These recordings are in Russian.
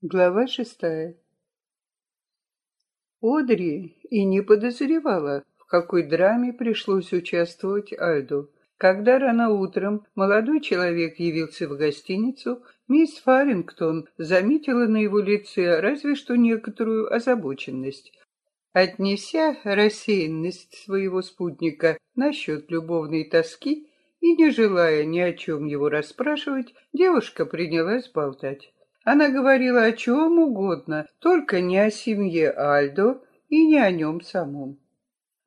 Глава шестая. Одри и не подозревала, в какой драме пришлось участвовать Альду. Когда рано утром молодой человек явился в гостиницу, мисс Фарингтон заметила на его лице разве что некоторую озабоченность. Отнеся рассеянность своего спутника насчет любовной тоски и не желая ни о чем его расспрашивать, девушка принялась болтать. Она говорила о чем угодно, только не о семье Альдо и не о нем самом.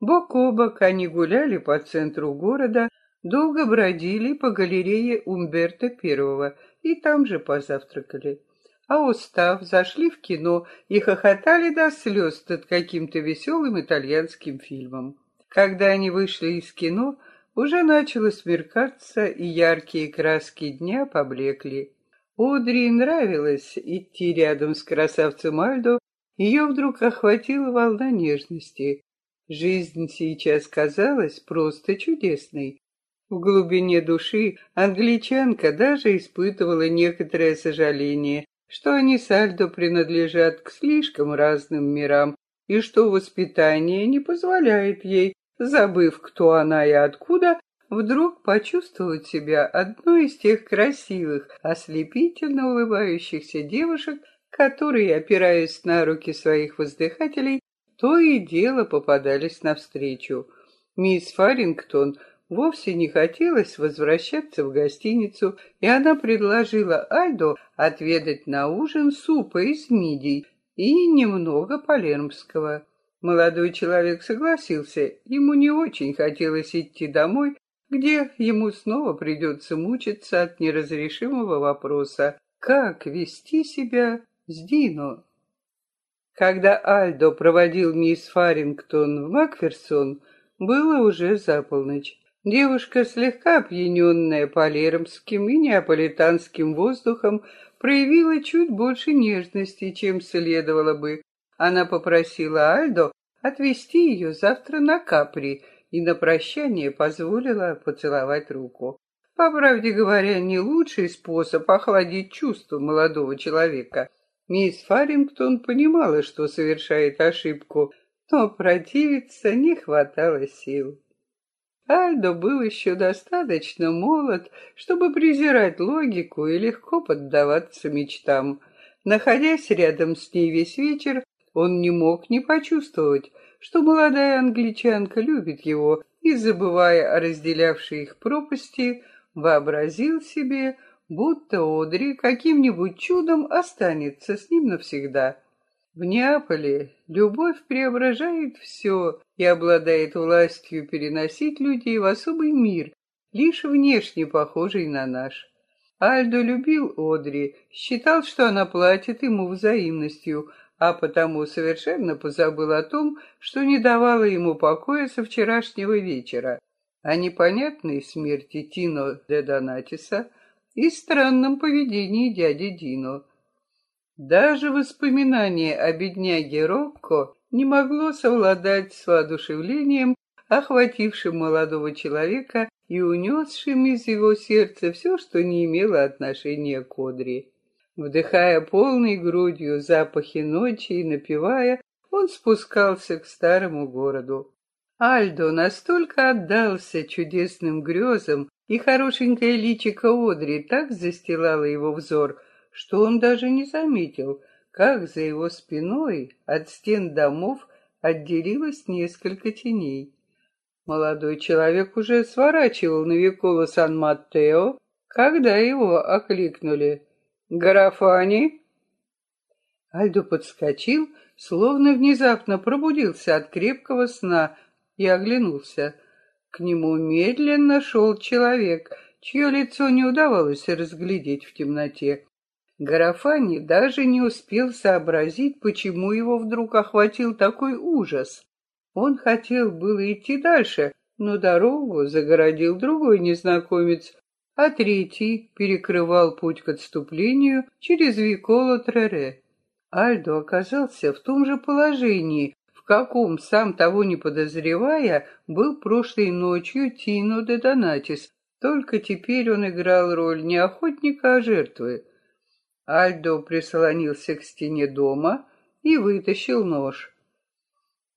Бок о бок они гуляли по центру города, долго бродили по галерее Умберто I и там же позавтракали. А устав, зашли в кино и хохотали до слез над каким-то веселым итальянским фильмом. Когда они вышли из кино, уже начало смеркаться, и яркие краски дня поблекли. Одри нравилось идти рядом с красавцем Альдо, ее вдруг охватила волна нежности. Жизнь сейчас казалась просто чудесной. В глубине души англичанка даже испытывала некоторое сожаление, что они с Альдо принадлежат к слишком разным мирам, и что воспитание не позволяет ей, забыв, кто она и откуда, вдруг почувствовать себя одной из тех красивых, ослепительно улыбающихся девушек, которые, опираясь на руки своих воздыхателей, то и дело попадались навстречу. Мисс Фарингтон вовсе не хотелось возвращаться в гостиницу, и она предложила Альдо отведать на ужин супа из мидий и немного палермского. Молодой человек согласился, ему не очень хотелось идти домой, где ему снова придется мучиться от неразрешимого вопроса, как вести себя с Дино. Когда Альдо проводил мисс Фарингтон в Макферсон, было уже за полночь. Девушка, слегка опьяненная палермским и неаполитанским воздухом, проявила чуть больше нежности, чем следовало бы. Она попросила Альдо отвезти ее завтра на Капри, и на прощание позволила поцеловать руку. По правде говоря, не лучший способ охладить чувства молодого человека. Мисс Фарингтон понимала, что совершает ошибку, но противиться не хватало сил. Альдо был еще достаточно молод, чтобы презирать логику и легко поддаваться мечтам. Находясь рядом с ней весь вечер, он не мог не почувствовать, что молодая англичанка любит его и, забывая о разделявшей их пропасти, вообразил себе, будто Одри каким-нибудь чудом останется с ним навсегда. В Неаполе любовь преображает все и обладает властью переносить людей в особый мир, лишь внешне похожий на наш. Альдо любил Одри, считал, что она платит ему взаимностью, а потому совершенно позабыл о том, что не давало ему покоя со вчерашнего вечера, о непонятной смерти Тино де Донатиса и странном поведении дяди Дино. Даже воспоминание о бедняге Рокко не могло совладать с воодушевлением, охватившим молодого человека и унесшим из его сердца все, что не имело отношения к Одри. Вдыхая полной грудью запахи ночи и напевая, он спускался к старому городу. Альдо настолько отдался чудесным грезам, и хорошенькое личико Одри так застилало его взор, что он даже не заметил, как за его спиной от стен домов отделилось несколько теней. Молодой человек уже сворачивал на Виколо Сан-Маттео, когда его окликнули. Гарафани?» Альдо подскочил, словно внезапно пробудился от крепкого сна и оглянулся. К нему медленно шел человек, чье лицо не удавалось разглядеть в темноте. Гарафани даже не успел сообразить, почему его вдруг охватил такой ужас. Он хотел было идти дальше, но дорогу загородил другой незнакомец, а третий перекрывал путь к отступлению через Виколо Трере. Альдо оказался в том же положении, в каком, сам того не подозревая, был прошлой ночью Тино де Донатис, только теперь он играл роль не охотника, а жертвы. Альдо прислонился к стене дома и вытащил нож.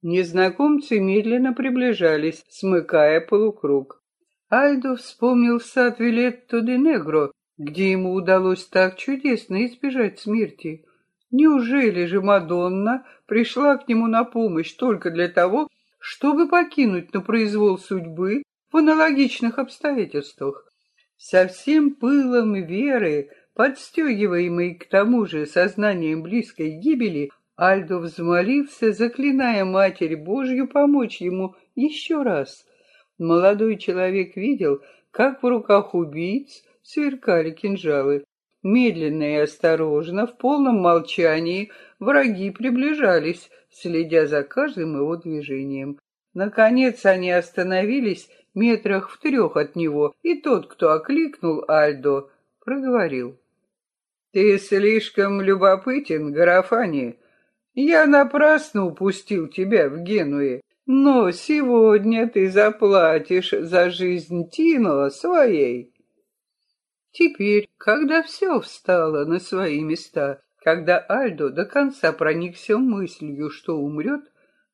Незнакомцы медленно приближались, смыкая полукруг. Альдо вспомнил сад Вилетто де Негро, где ему удалось так чудесно избежать смерти. Неужели же Мадонна пришла к нему на помощь только для того, чтобы покинуть на произвол судьбы в аналогичных обстоятельствах? Со всем пылом веры, подстегиваемый к тому же сознанием близкой гибели, Альдо взмолился, заклиная Матерь Божью помочь ему еще раз. Молодой человек видел, как в руках убийц сверкали кинжалы. Медленно и осторожно, в полном молчании, враги приближались, следя за каждым его движением. Наконец они остановились метрах в трех от него, и тот, кто окликнул Альдо, проговорил. «Ты слишком любопытен, Гарафани. Я напрасно упустил тебя в Генуе, но сегодня ты заплатишь за жизнь Тино своей». Теперь, когда все встало на свои места, когда Альдо до конца проникся мыслью, что умрет,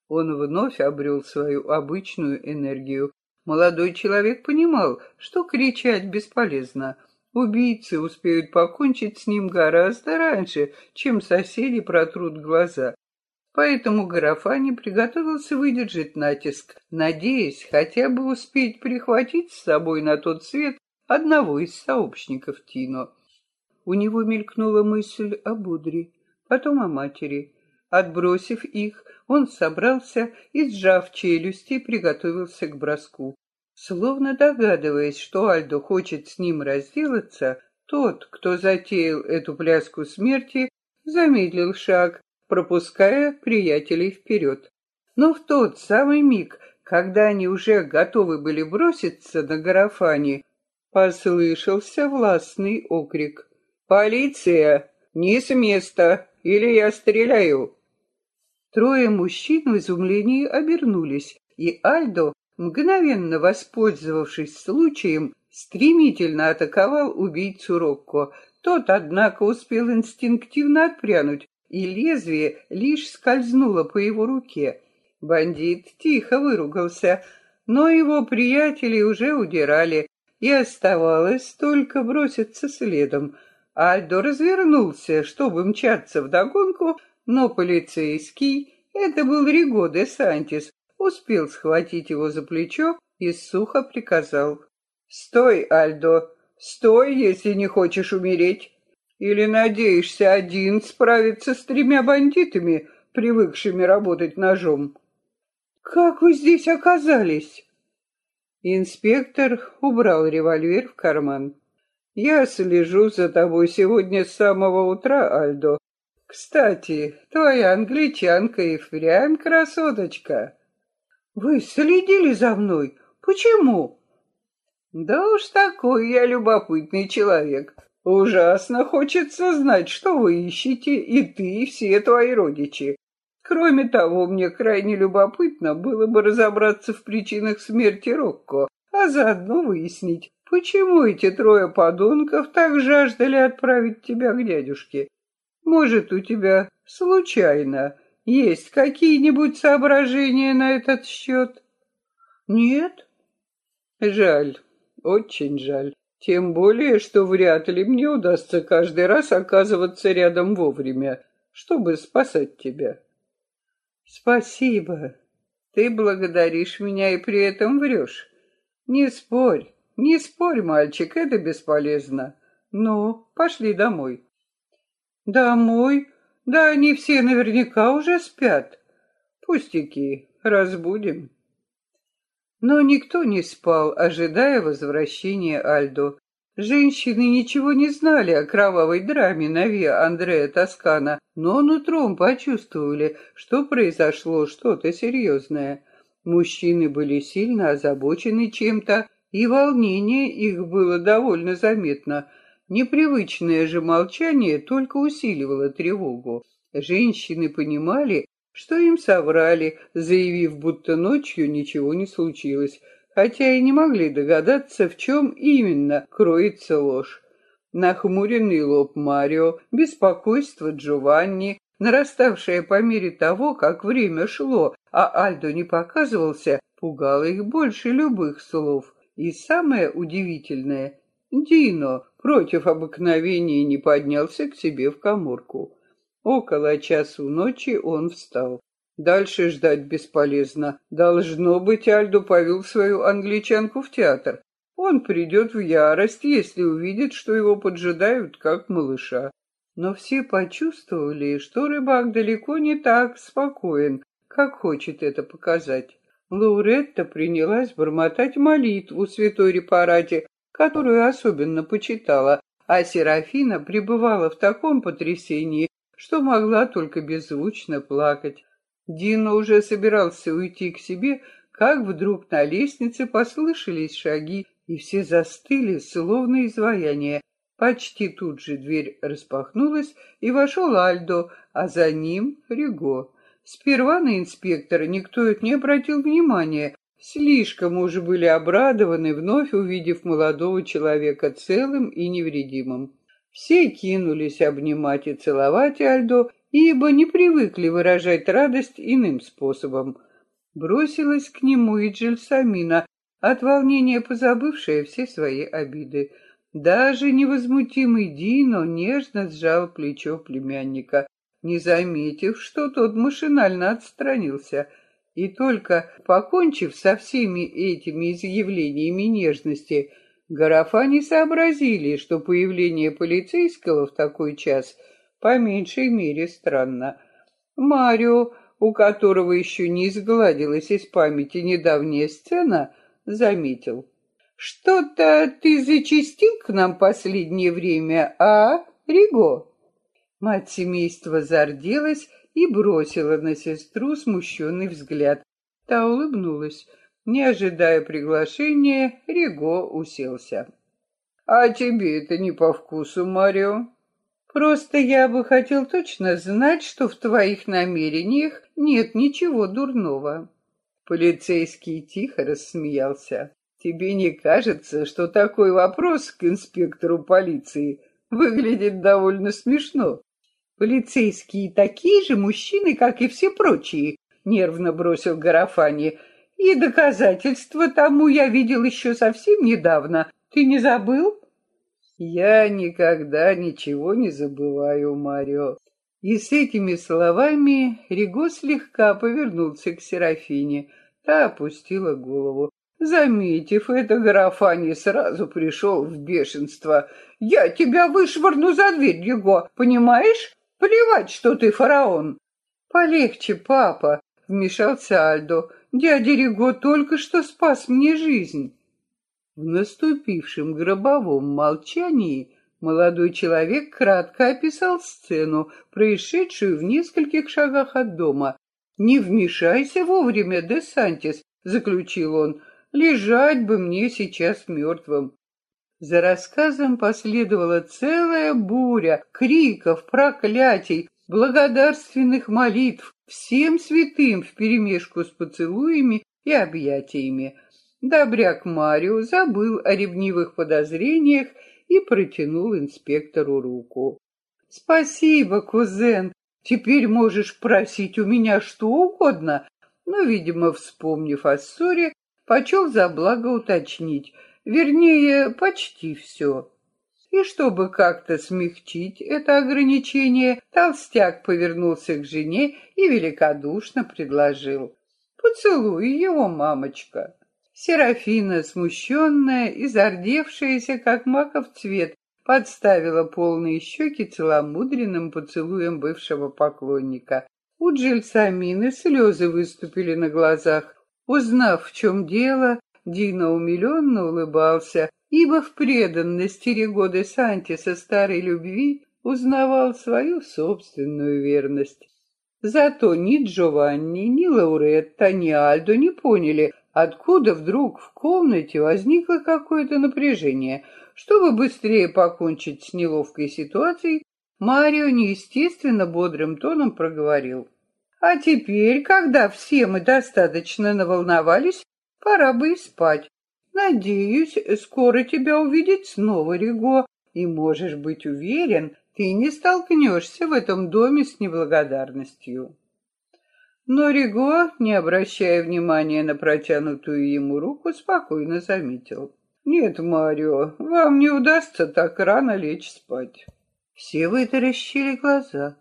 он вновь обрел свою обычную энергию. Молодой человек понимал, что кричать бесполезно. Убийцы успеют покончить с ним гораздо раньше, чем соседи протрут глаза. Поэтому Гарафани приготовился выдержать натиск, надеясь хотя бы успеть прихватить с собой на тот свет одного из сообщников Тино. У него мелькнула мысль о Будре, потом о матери. Отбросив их, он собрался и, сжав челюсти, приготовился к броску. Словно догадываясь, что Альдо хочет с ним разделаться, тот, кто затеял эту пляску смерти, замедлил шаг, пропуская приятелей вперед. Но в тот самый миг, когда они уже готовы были броситься на Гарафани, Послышался властный окрик. «Полиция! Не с места! Или я стреляю!» Трое мужчин в изумлении обернулись, и Альдо, мгновенно воспользовавшись случаем, стремительно атаковал убийцу Рокко. Тот, однако, успел инстинктивно отпрянуть, и лезвие лишь скользнуло по его руке. Бандит тихо выругался, но его приятели уже удирали, и оставалось только броситься следом. Альдо развернулся, чтобы мчаться вдогонку, но полицейский, это был Риго де Сантис, успел схватить его за плечо и сухо приказал. «Стой, Альдо, стой, если не хочешь умереть. Или надеешься один справиться с тремя бандитами, привыкшими работать ножом?» «Как вы здесь оказались?» Инспектор убрал револьвер в карман. «Я слежу за тобой сегодня с самого утра, Альдо. Кстати, твоя англичанка и впрямь красоточка». «Вы следили за мной? Почему?» «Да уж такой я любопытный человек. Ужасно хочется знать, что вы ищете, и ты, и все твои родичи. Кроме того, мне крайне любопытно было бы разобраться в причинах смерти Рокко, а заодно выяснить, почему эти трое подонков так жаждали отправить тебя к дядюшке. Может, у тебя случайно есть какие-нибудь соображения на этот счет? Нет? Жаль, очень жаль. Тем более, что вряд ли мне удастся каждый раз оказываться рядом вовремя, чтобы спасать тебя. Спасибо. Ты благодаришь меня и при этом врешь. Не спорь, не спорь, мальчик, это бесполезно. Ну, пошли домой. Домой? Да они все наверняка уже спят. Пустяки, разбудим. Но никто не спал, ожидая возвращения Альдо. Женщины ничего не знали о кровавой драме на Виа Андрея Тоскана, но нутром почувствовали, что произошло что-то серьезное. Мужчины были сильно озабочены чем-то, и волнение их было довольно заметно. Непривычное же молчание только усиливало тревогу. Женщины понимали, что им соврали, заявив, будто ночью ничего не случилось, хотя и не могли догадаться, в чем именно кроется ложь. Нахмуренный лоб Марио, беспокойство Джованни, нараставшее по мере того, как время шло, а Альдо не показывался, пугало их больше любых слов. И самое удивительное, Дино против обыкновения не поднялся к себе в коморку. Около часу ночи он встал. Дальше ждать бесполезно. Должно быть, Альдо повел свою англичанку в театр. Он придет в ярость, если увидит, что его поджидают, как малыша. Но все почувствовали, что рыбак далеко не так спокоен, как хочет это показать. Лауретта принялась бормотать молитву святой репарате, которую особенно почитала, а Серафина пребывала в таком потрясении, что могла только беззвучно плакать. Дина уже собирался уйти к себе, как вдруг на лестнице послышались шаги, и все застыли, словно изваяние. Почти тут же дверь распахнулась, и вошел Альдо, а за ним Риго. Сперва на инспектора никто не обратил внимания, слишком уж были обрадованы, вновь увидев молодого человека целым и невредимым. Все кинулись обнимать и целовать Альдо, ибо не привыкли выражать радость иным способом. Бросилась к нему и Джельсамина, от волнения позабывшая все свои обиды. Даже невозмутимый Дино нежно сжал плечо племянника, не заметив, что тот машинально отстранился, и только покончив со всеми этими изъявлениями нежности, Гарафани сообразили, что появление полицейского в такой час по меньшей мере странно. Марио, у которого еще не изгладилась из памяти недавняя сцена, заметил. «Что-то ты зачистил к нам последнее время, а, Риго?» Мать семейства зарделась и бросила на сестру смущенный взгляд. Та улыбнулась. Не ожидая приглашения, Риго уселся. «А тебе это не по вкусу, Марио?» «Просто я бы хотел точно знать, что в твоих намерениях нет ничего дурного». Полицейский тихо рассмеялся. «Тебе не кажется, что такой вопрос к инспектору полиции выглядит довольно смешно?» Полицейские такие же мужчины, как и все прочие, нервно бросил Гарафани. И доказательства тому я видел еще совсем недавно. Ты не забыл? Я никогда ничего не забываю, Марио. И с этими словами Риго слегка повернулся к Серафине. Та опустила голову. Заметив это, Гарафани сразу пришел в бешенство. «Я тебя вышвырну за дверь, Риго, понимаешь? Плевать, что ты фараон. Полегче, папа, вмешался Альдо. Дядя Риго только что спас мне жизнь. В наступившем гробовом молчании молодой человек кратко описал сцену, происшедшую в нескольких шагах от дома. «Не вмешайся вовремя, де Сантис», — заключил он, — «лежать бы мне сейчас мертвым». За рассказом последовала целая буря криков, проклятий, благодарственных молитв всем святым вперемешку с поцелуями и объятиями. Добряк Марио забыл о ревнивых подозрениях и протянул инспектору руку. «Спасибо, кузен, теперь можешь просить у меня что угодно», но, видимо, вспомнив о ссоре, почел за благо уточнить — Вернее, почти все. И чтобы как-то смягчить это ограничение, толстяк повернулся к жене и великодушно предложил. «Поцелуй его, мамочка». Серафина, смущенная и зардевшаяся, как маков цвет, подставила полные щеки целомудренным поцелуем бывшего поклонника. У Джельсамины слезы выступили на глазах. Узнав, в чем дело, Дино умиленно улыбался, ибо в преданности Рего де Сантиса старой любви узнавал свою собственную верность. Зато ни Джованни, ни Лауретта, ни Альдо не поняли, откуда вдруг в комнате возникло какое-то напряжение. Чтобы быстрее покончить с неловкой ситуацией, Марио неестественно бодрым тоном проговорил. «А теперь, когда все мы достаточно наволновались, Пора бы и спать. Надеюсь, скоро тебя увидеть снова, Риго. и можешь быть уверен, ты не столкнешься в этом доме с неблагодарностью. Но Риго, не обращая внимания на протянутую ему руку, спокойно заметил. «Нет, Марио, вам не удастся так рано лечь спать». Все вытаращили глаза.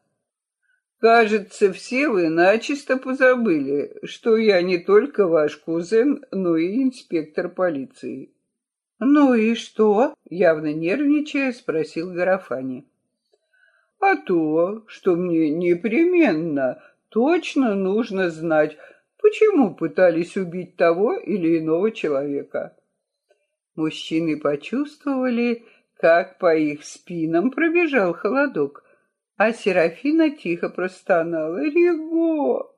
«Кажется, все вы начисто позабыли, что я не только ваш кузен, но и инспектор полиции». «Ну и что?» — явно нервничая, спросил Гарафани. «А то, что мне непременно, точно нужно знать, почему пытались убить того или иного человека». Мужчины почувствовали, как по их спинам пробежал холодок, а Серафина тихо простонала. «Риго!»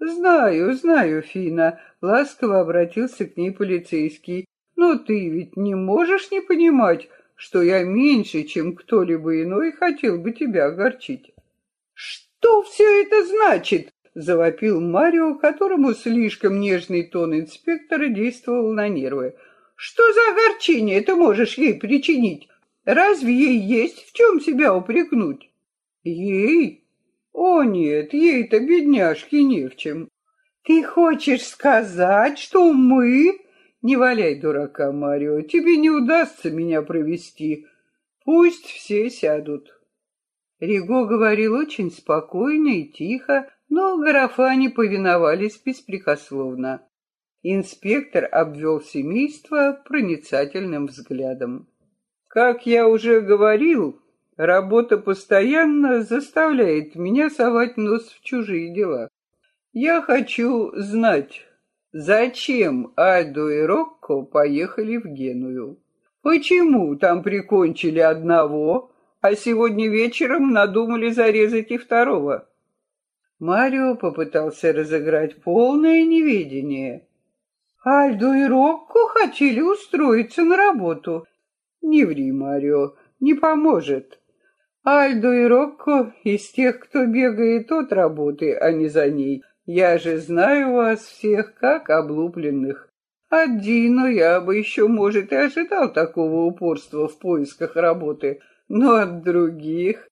«Знаю, знаю, Фина», — ласково обратился к ней полицейский. «Но ты ведь не можешь не понимать, что я меньше, чем кто-либо иной, хотел бы тебя огорчить». «Что все это значит?» — завопил Марио, которому слишком нежный тон инспектора действовал на нервы. «Что за огорчение ты можешь ей причинить? Разве ей есть в чем себя упрекнуть?» Ей? О нет, ей-то, бедняжке, не в чем. Ты хочешь сказать, что мы... Не валяй дурака, Марио, тебе не удастся меня провести. Пусть все сядут. Риго говорил очень спокойно и тихо, но Гарафани повиновались беспрекословно. Инспектор обвел семейство проницательным взглядом. Как я уже говорил, Работа постоянно заставляет меня совать нос в чужие дела. Я хочу знать, зачем Альдо и Рокко поехали в Геную? Почему там прикончили одного, а сегодня вечером надумали зарезать и второго? Марио попытался разыграть полное неведение. Альдо и Рокко хотели устроиться на работу. Не ври, Марио, не поможет. Альдо и Рокко из тех, кто бегает от работы, а не за ней. Я же знаю вас всех как облупленных. От Дино я бы еще, может, и ожидал такого упорства в поисках работы, но от других...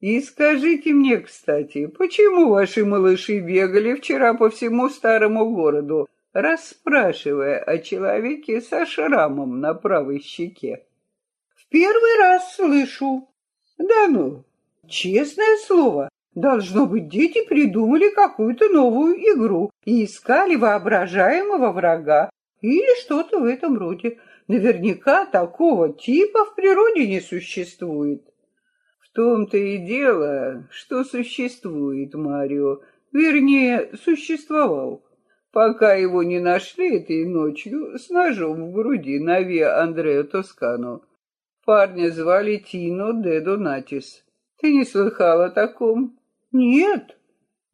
И скажите мне, кстати, почему ваши малыши бегали вчера по всему старому городу, расспрашивая о человеке со шрамом на правой щеке? В первый раз слышу, да ну, честное слово, должно быть, дети придумали какую-то новую игру и искали воображаемого врага или что-то в этом роде. Наверняка такого типа в природе не существует. В том-то и дело, что существует Марио, вернее, существовал, пока его не нашли этой ночью с ножом в груди на Виа Андреа Тоскано. Парня звали Тино де Донатис. Ты не слыхал о таком? Нет.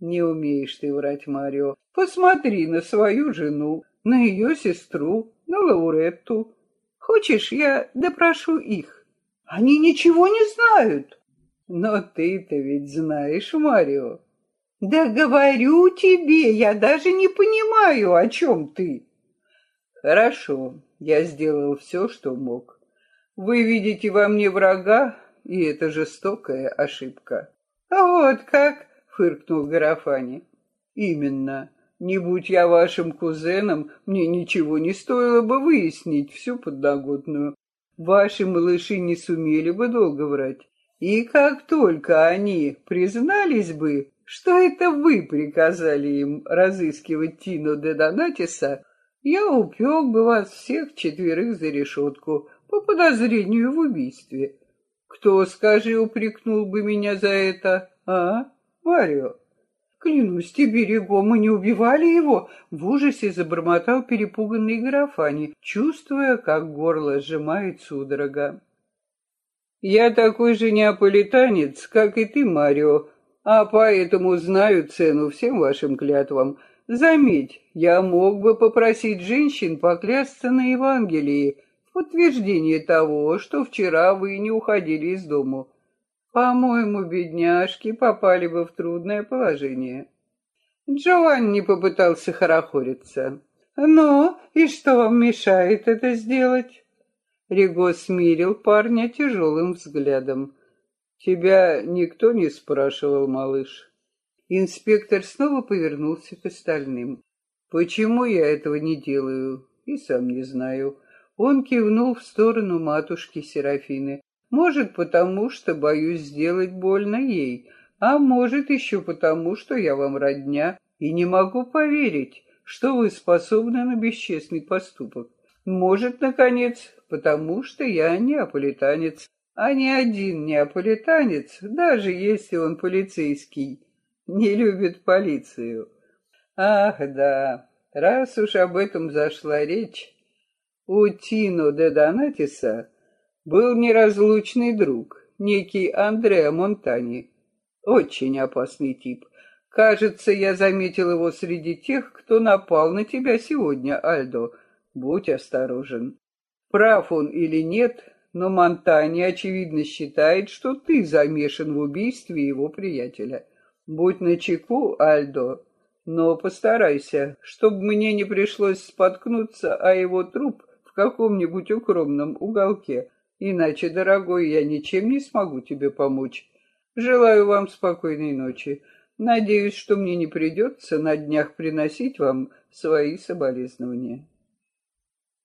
Не умеешь ты врать, Марио. Посмотри на свою жену, на ее сестру, на Лауретту. Хочешь, я допрошу их? Они ничего не знают. Но ты-то ведь знаешь, Марио. Да говорю тебе, я даже не понимаю, о чем ты. Хорошо, я сделал все, что мог. Вы видите во мне врага, и это жестокая ошибка. А вот как, фыркнул Гарафани. Именно. Не будь я вашим кузеном, мне ничего не стоило бы выяснить всю подноготную. Ваши малыши не сумели бы долго врать. И как только они признались бы, что это вы приказали им разыскивать Тино де Донатиса, я упек бы вас всех четверых за решетку, по подозрению в убийстве. Кто, скажи, упрекнул бы меня за это, а, Марио? Клянусь тебе, Рего, мы не убивали его, в ужасе забормотал перепуганный Графани, чувствуя, как горло сжимает судорога. Я такой же неаполитанец, как и ты, Марио, а поэтому знаю цену всем вашим клятвам. Заметь, я мог бы попросить женщин поклясться на Евангелии, подтверждение того, что вчера вы не уходили из дому. По-моему, бедняжки попали бы в трудное положение. Джованни попытался хорохориться. «Ну, и что вам мешает это сделать?» Риго смирил парня тяжелым взглядом. «Тебя никто не спрашивал, малыш?» Инспектор снова повернулся к остальным. «Почему я этого не делаю? И сам не знаю». Он кивнул в сторону матушки Серафины. «Может, потому что боюсь сделать больно ей, а может, еще потому, что я вам родня и не могу поверить, что вы способны на бесчестный поступок. Может, наконец, потому что я неаполитанец, а ни один неаполитанец, даже если он полицейский, не любит полицию. Ах, да, раз уж об этом зашла речь, у Тино де Донатиса был неразлучный друг, некий Андреа Монтани. Очень опасный тип. Кажется, я заметил его среди тех, кто напал на тебя сегодня, Альдо. Будь осторожен. Прав он или нет, но Монтани, очевидно, считает, что ты замешан в убийстве его приятеля. Будь начеку, Альдо, но постарайся, чтобы мне не пришлось споткнуться о его труп каком-нибудь укромном уголке, иначе, дорогой, я ничем не смогу тебе помочь. Желаю вам спокойной ночи. Надеюсь, что мне не придется на днях приносить вам свои соболезнования.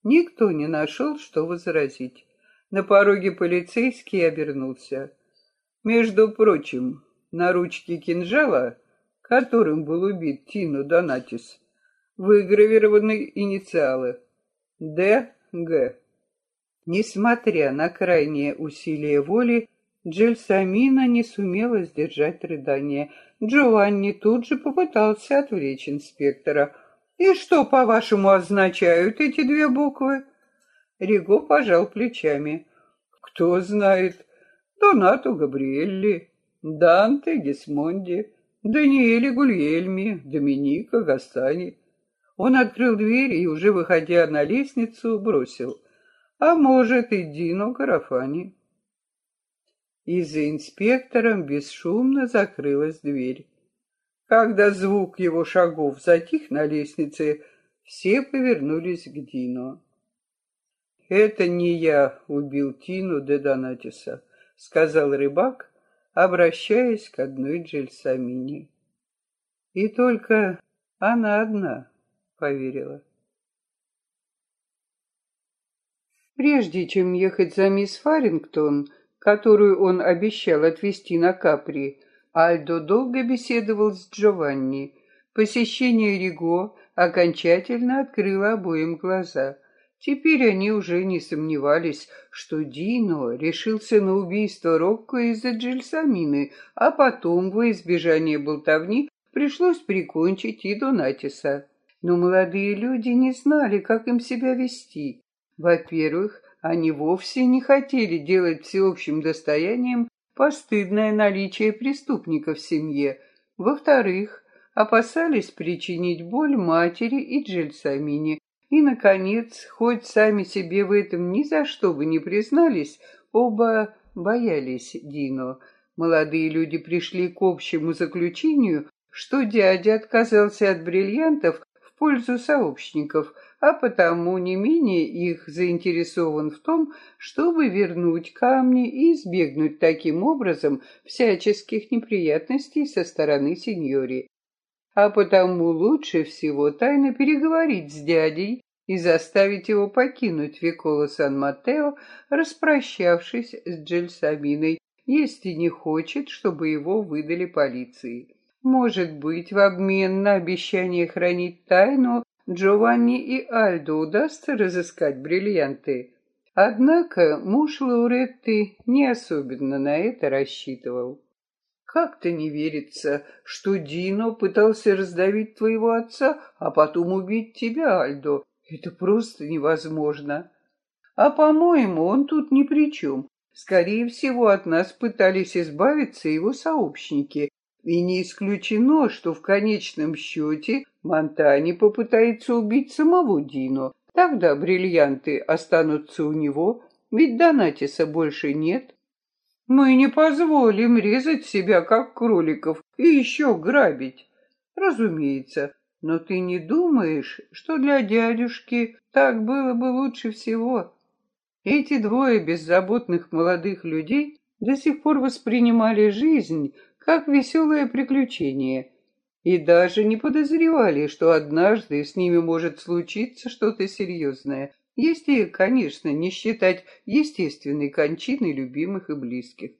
Никто не нашел, что возразить. На пороге полицейский обернулся. Между прочим, на ручке кинжала, которым был убит Тино Донатис, выгравированы инициалы Д.Г. Несмотря на крайнее усилие воли, Джельсамина не сумела сдержать рыдание. Джованни тут же попытался отвлечь инспектора. «И что, по-вашему, означают эти две буквы?» Риго пожал плечами. «Кто знает? Донато Габриэлли, Данте Гисмонди, Даниэле Гульельми, Доминика Гастани». Он открыл дверь и, уже выходя на лестницу, бросил. «А может, и Дино Карафани» и за инспектором бесшумно закрылась дверь. Когда звук его шагов затих на лестнице, все повернулись к Дино. «Это не я убил Тину де Донатиса», — сказал рыбак, обращаясь к одной Джельсамине. И только она одна поверила. Прежде чем ехать за мисс Фарингтон, которую он обещал отвезти на Капри, Альдо долго беседовал с Джованни. Посещение Риго окончательно открыло обоим глаза. Теперь они уже не сомневались, что Дино решился на убийство Рокко из-за Джельсамины, а потом, во избежание болтовни, пришлось прикончить и Донатиса. Но молодые люди не знали, как им себя вести. Во-первых, они вовсе не хотели делать всеобщим достоянием постыдное наличие преступника в семье. Во-вторых, опасались причинить боль матери и Джельсамине. И, наконец, хоть сами себе в этом ни за что бы не признались, оба боялись Дино. Молодые люди пришли к общему заключению, что дядя отказался от бриллиантов пользу сообщников, а потому не менее их заинтересован в том, чтобы вернуть камни и избегнуть таким образом всяческих неприятностей со стороны сеньори. А потому лучше всего тайно переговорить с дядей и заставить его покинуть Викола Сан-Матео, распрощавшись с Джельсаминой, если не хочет, чтобы его выдали полиции. Может быть, в обмен на обещание хранить тайну Джованни и Альдо удастся разыскать бриллианты. Однако муж Лауретты не особенно на это рассчитывал. Как-то не верится, что Дино пытался раздавить твоего отца, а потом убить тебя, Альдо. Это просто невозможно. А, по-моему, он тут ни при чем. Скорее всего, от нас пытались избавиться его сообщники, и не исключено, что в конечном счете Монтани попытается убить самого Дино. Тогда бриллианты останутся у него, ведь Донатиса больше нет. Мы не позволим резать себя, как кроликов, и еще грабить. Разумеется, но ты не думаешь, что для дядюшки так было бы лучше всего? Эти двое беззаботных молодых людей до сих пор воспринимали жизнь как веселое приключение и даже не подозревали, что однажды с ними может случиться что-то серьезное, если, конечно, не считать естественной кончины любимых и близких.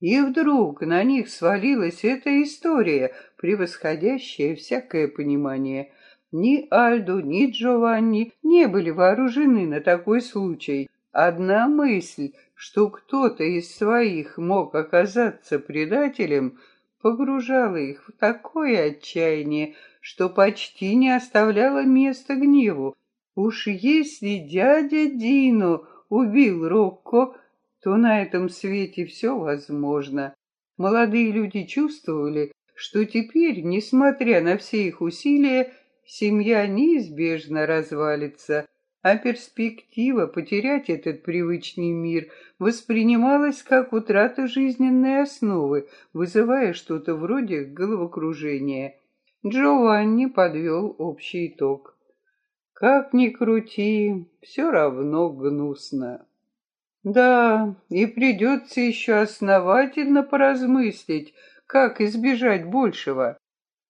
И вдруг на них свалилась эта история, превосходящая всякое понимание. Ни Альдо, ни Джованни не были вооружены на такой случай. Одна мысль, что кто-то из своих мог оказаться предателем, погружала их в такое отчаяние, что почти не оставляла места гневу. Уж если дядя Дино убил Рокко, то на этом свете все возможно. Молодые люди чувствовали, что теперь, несмотря на все их усилия, семья неизбежно развалится, а перспектива потерять этот привычный мир воспринималась как утрата жизненной основы, вызывая что-то вроде головокружения. Джованни подвел общий итог. Как ни крути, все равно гнусно. Да, и придется еще основательно поразмыслить, как избежать большего.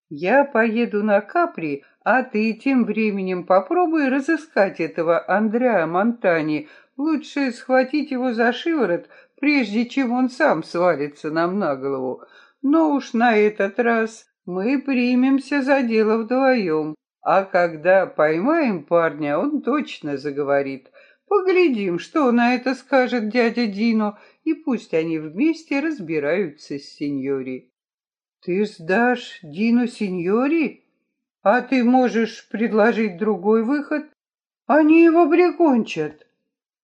Я поеду на Капри, а ты тем временем попробуй разыскать этого Андреа Монтани. Лучше схватить его за шиворот, прежде чем он сам свалится нам на голову. Но уж на этот раз мы примемся за дело вдвоем. А когда поймаем парня, он точно заговорит. Поглядим, что на это скажет дядя Дино, и пусть они вместе разбираются с сеньори. Ты сдашь Дину сеньори? А ты можешь предложить другой выход? Они его прикончат.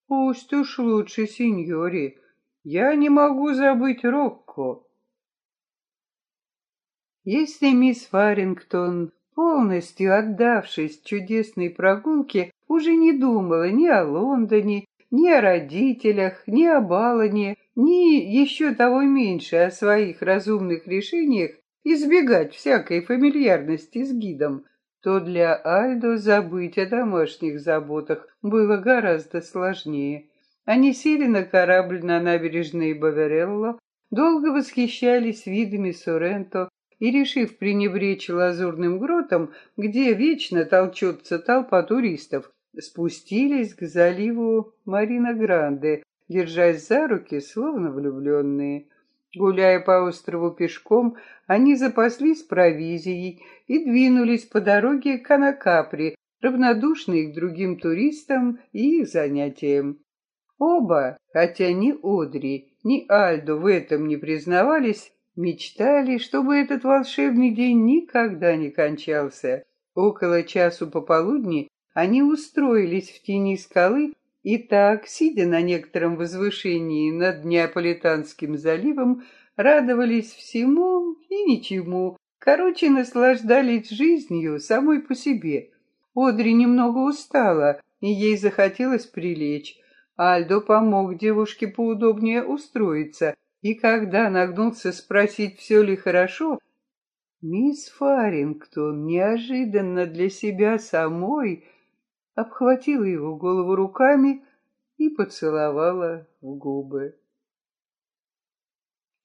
Пусть уж лучше сеньори. Я не могу забыть Рокко. Если мисс Фарингтон, полностью отдавшись чудесной прогулке, уже не думала ни о Лондоне, ни о родителях, ни о Балане, ни еще того меньше о своих разумных решениях избегать всякой фамильярности с гидом, то для Альдо забыть о домашних заботах было гораздо сложнее. Они сели на корабль на набережной Баверелло, долго восхищались видами Соренто и, решив пренебречь лазурным гротом, где вечно толчется толпа туристов, спустились к заливу Марина Гранде, держась за руки, словно влюбленные. Гуляя по острову пешком, они запаслись провизией и двинулись по дороге к Анакапри, равнодушные к другим туристам и их занятиям. Оба, хотя ни Одри, ни Альдо в этом не признавались, мечтали, чтобы этот волшебный день никогда не кончался. Около часу пополудни они устроились в тени скалы и так, сидя на некотором возвышении над Неаполитанским заливом, радовались всему и ничему, короче, наслаждались жизнью самой по себе. Одри немного устала, и ей захотелось прилечь. Альдо помог девушке поудобнее устроиться, и когда нагнулся спросить, все ли хорошо, мисс Фарингтон неожиданно для себя самой обхватила его голову руками и поцеловала в губы.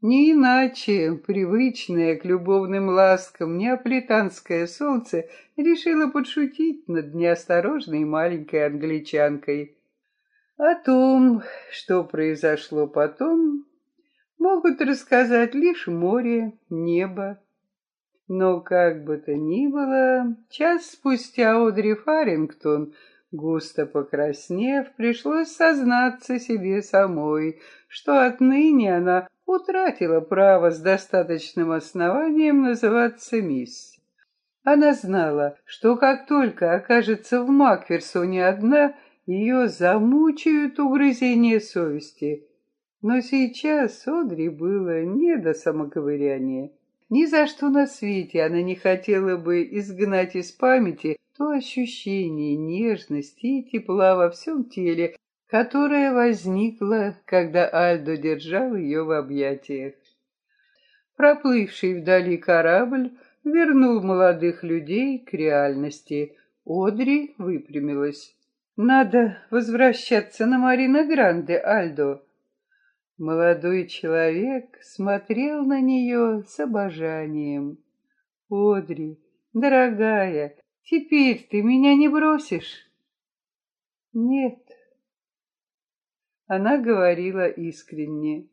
Не иначе привычное к любовным ласкам неаполитанское солнце решило подшутить над неосторожной маленькой англичанкой. О том, что произошло потом, могут рассказать лишь море, небо но как бы то ни было, час спустя Одри Фарингтон, густо покраснев, пришлось сознаться себе самой, что отныне она утратила право с достаточным основанием называться мисс. Она знала, что как только окажется в Макферсоне одна, ее замучают угрызения совести. Но сейчас Одри было не до самоковыряния. Ни за что на свете она не хотела бы изгнать из памяти то ощущение нежности и тепла во всем теле, которое возникло, когда Альдо держал ее в объятиях. Проплывший вдали корабль вернул молодых людей к реальности. Одри выпрямилась. Надо возвращаться на Марина Гранде, Альдо. Молодой человек смотрел на нее с обожанием. Одри, дорогая, теперь ты меня не бросишь? Нет. Она говорила искренне.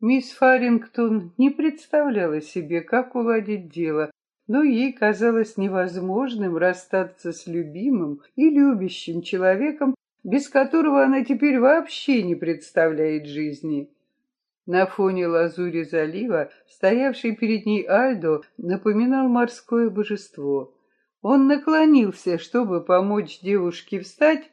Мисс Фарингтон не представляла себе, как уладить дело, но ей казалось невозможным расстаться с любимым и любящим человеком, без которого она теперь вообще не представляет жизни. На фоне лазури залива, стоявший перед ней Альдо, напоминал морское божество. Он наклонился, чтобы помочь девушке встать,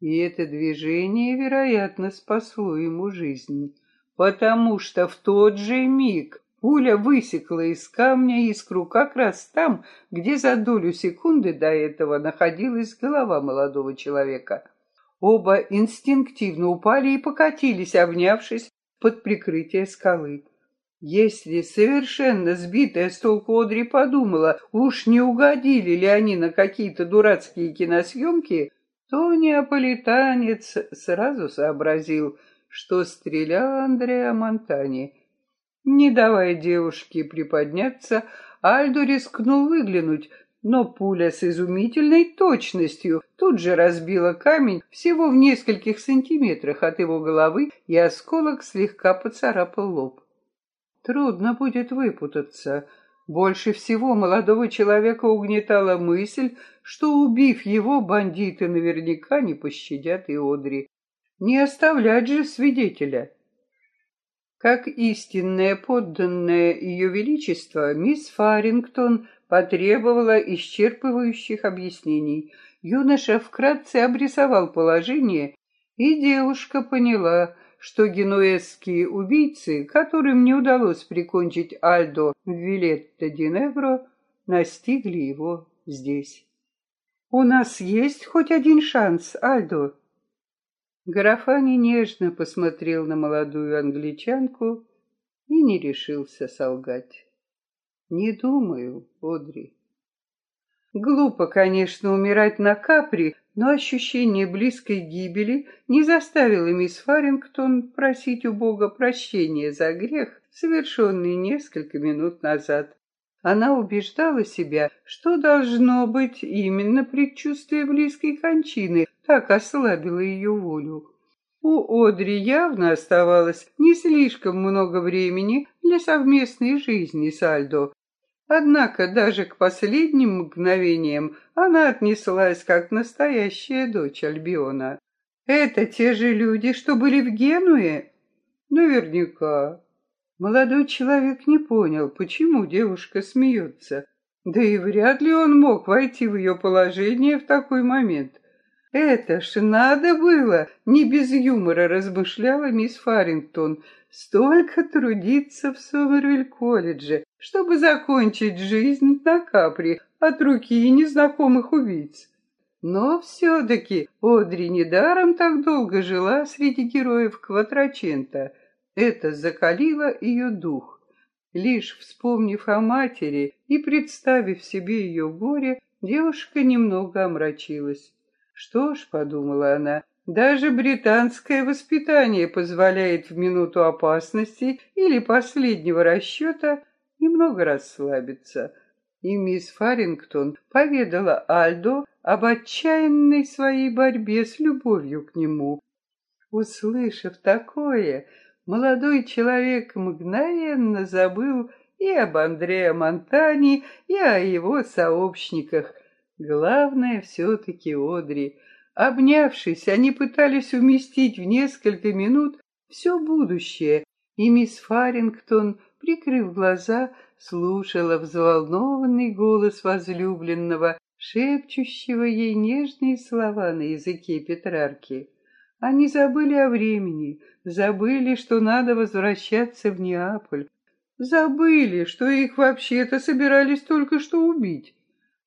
и это движение, вероятно, спасло ему жизнь, потому что в тот же миг Пуля высекла из камня искру как раз там, где за долю секунды до этого находилась голова молодого человека. Оба инстинктивно упали и покатились, обнявшись под прикрытие скалы. Если совершенно сбитая с толку Одри подумала, уж не угодили ли они на какие-то дурацкие киносъемки, то неаполитанец сразу сообразил, что стрелял Андреа Монтани — не давая девушке приподняться, Альдо рискнул выглянуть, но пуля с изумительной точностью тут же разбила камень всего в нескольких сантиметрах от его головы, и осколок слегка поцарапал лоб. Трудно будет выпутаться. Больше всего молодого человека угнетала мысль, что, убив его, бандиты наверняка не пощадят и Одри. Не оставлять же свидетеля. Как истинная подданная Ее Величества, мисс Фарингтон потребовала исчерпывающих объяснений. Юноша вкратце обрисовал положение, и девушка поняла, что генуэзские убийцы, которым не удалось прикончить Альдо в Вилетто-Динегро, настигли его здесь. «У нас есть хоть один шанс, Альдо?» Графани нежно посмотрел на молодую англичанку и не решился солгать. «Не думаю, Одри». Глупо, конечно, умирать на капри, но ощущение близкой гибели не заставило мисс Фарингтон просить у Бога прощения за грех, совершенный несколько минут назад. Она убеждала себя, что должно быть именно предчувствие близкой кончины, так ослабило ее волю. У Одри явно оставалось не слишком много времени для совместной жизни с Альдо. Однако даже к последним мгновениям она отнеслась как настоящая дочь Альбиона. «Это те же люди, что были в Генуе?» «Наверняка». Молодой человек не понял, почему девушка смеется. Да и вряд ли он мог войти в ее положение в такой момент. Это ж надо было, не без юмора размышляла мисс Фарингтон, столько трудиться в Сомервиль-колледже, чтобы закончить жизнь на капри от руки незнакомых убийц. Но все-таки Одри недаром так долго жила среди героев Кватрачента. Это закалило ее дух. Лишь вспомнив о матери и представив себе ее горе, девушка немного омрачилась. Что ж, подумала она, даже британское воспитание позволяет в минуту опасности или последнего расчета немного расслабиться. И мисс Фарингтон поведала Альдо об отчаянной своей борьбе с любовью к нему. Услышав такое, молодой человек мгновенно забыл и об Андреа Монтани, и о его сообщниках, Главное все-таки Одри. Обнявшись, они пытались уместить в несколько минут все будущее, и мисс Фарингтон, прикрыв глаза, слушала взволнованный голос возлюбленного, шепчущего ей нежные слова на языке Петрарки. Они забыли о времени, забыли, что надо возвращаться в Неаполь, забыли, что их вообще-то собирались только что убить.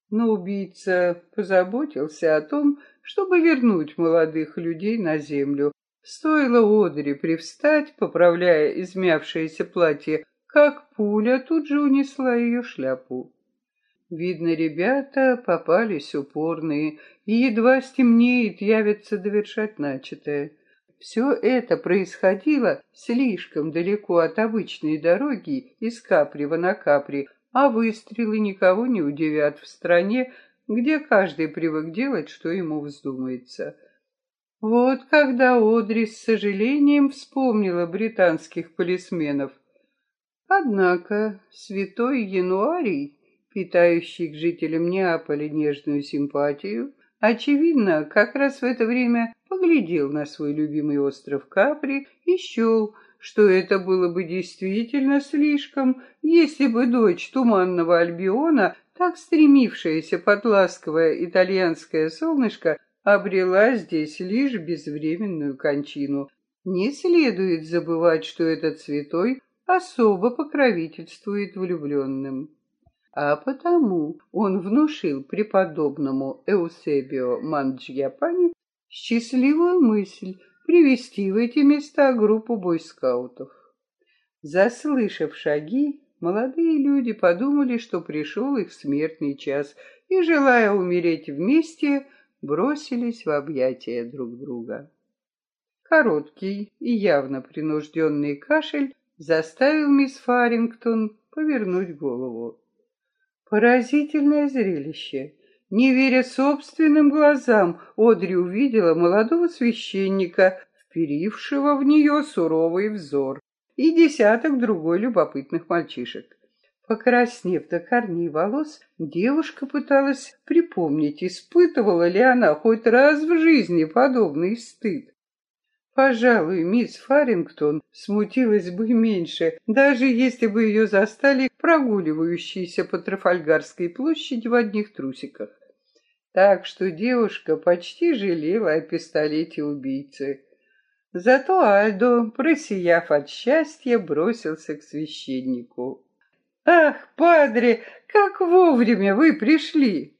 Но убийца позаботился о том, чтобы вернуть молодых людей на землю. Стоило Одри привстать, поправляя измявшееся платье, как пуля тут же унесла ее шляпу. Видно, ребята попались упорные, и едва стемнеет, явятся довершать начатое. Все это происходило слишком далеко от обычной дороги из Каприва на Капри, а выстрелы никого не удивят в стране, где каждый привык делать, что ему вздумается. Вот когда Одри с сожалением вспомнила британских полисменов. Однако святой Януарий, питающий к жителям Неаполя нежную симпатию, очевидно, как раз в это время поглядел на свой любимый остров Капри и счел, что это было бы действительно слишком, если бы дочь туманного Альбиона, так стремившаяся под ласковое итальянское солнышко, обрела здесь лишь безвременную кончину. Не следует забывать, что этот святой особо покровительствует влюбленным. А потому он внушил преподобному Эусебио Манджьяпани счастливую мысль привести в эти места группу бойскаутов. Заслышав шаги, молодые люди подумали, что пришел их смертный час, и, желая умереть вместе, бросились в объятия друг друга. Короткий и явно принужденный кашель заставил мисс Фарингтон повернуть голову. Поразительное зрелище. Не веря собственным глазам, Одри увидела молодого священника, вперившего в нее суровый взор, и десяток другой любопытных мальчишек. Покраснев до корней волос, девушка пыталась припомнить, испытывала ли она хоть раз в жизни подобный стыд. Пожалуй, мисс Фарингтон смутилась бы меньше, даже если бы ее застали прогуливающейся по Трафальгарской площади в одних трусиках. Так что девушка почти жалела о пистолете убийцы. Зато Альдо, просияв от счастья, бросился к священнику. «Ах, падре, как вовремя вы пришли!»